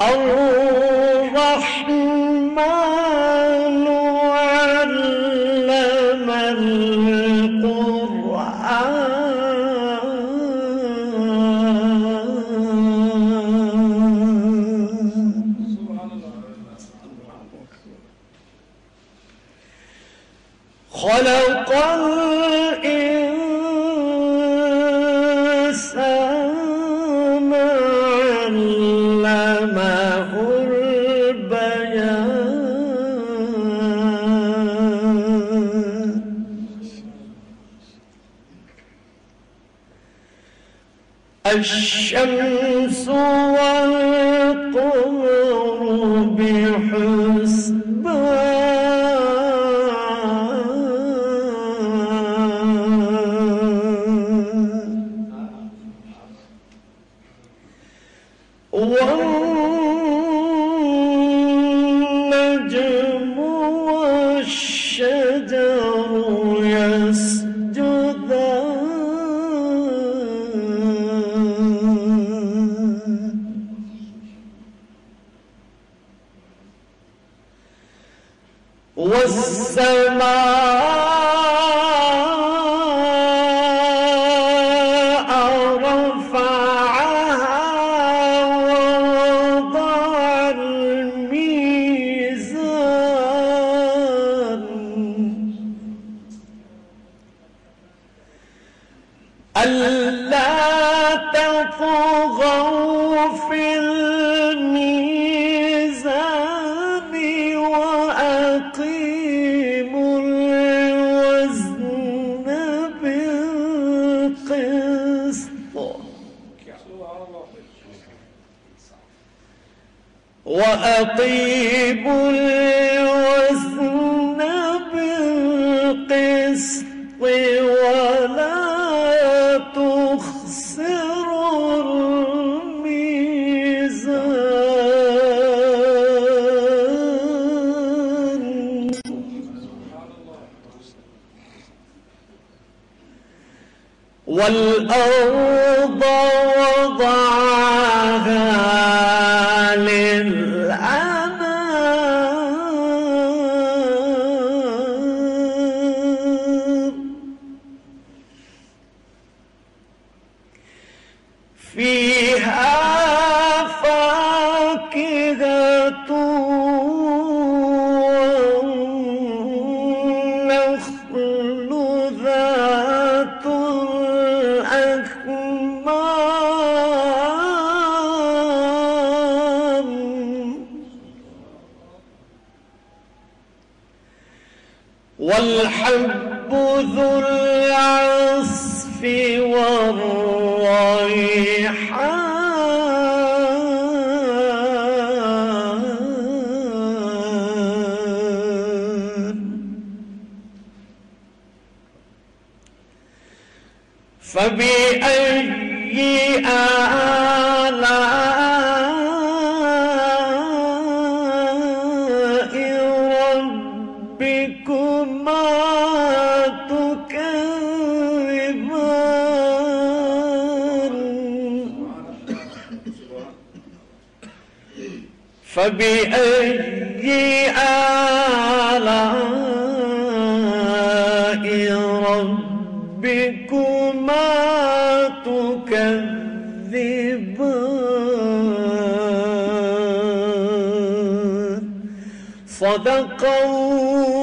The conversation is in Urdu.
الرحمن علم القرآن. خلق الإنسان الشمس والقمر بحسبان والسماء رفعها ووضع الميزان ألا وأقيموا الوزن بالقسط ولا تخسروا الميزان. والأرض فيها فاكهة والنخل ذات الأكمام والحب ذو العصف والريحان فبأي آلاء فبأي آلاء ربكما تكذبان؟ صدق الله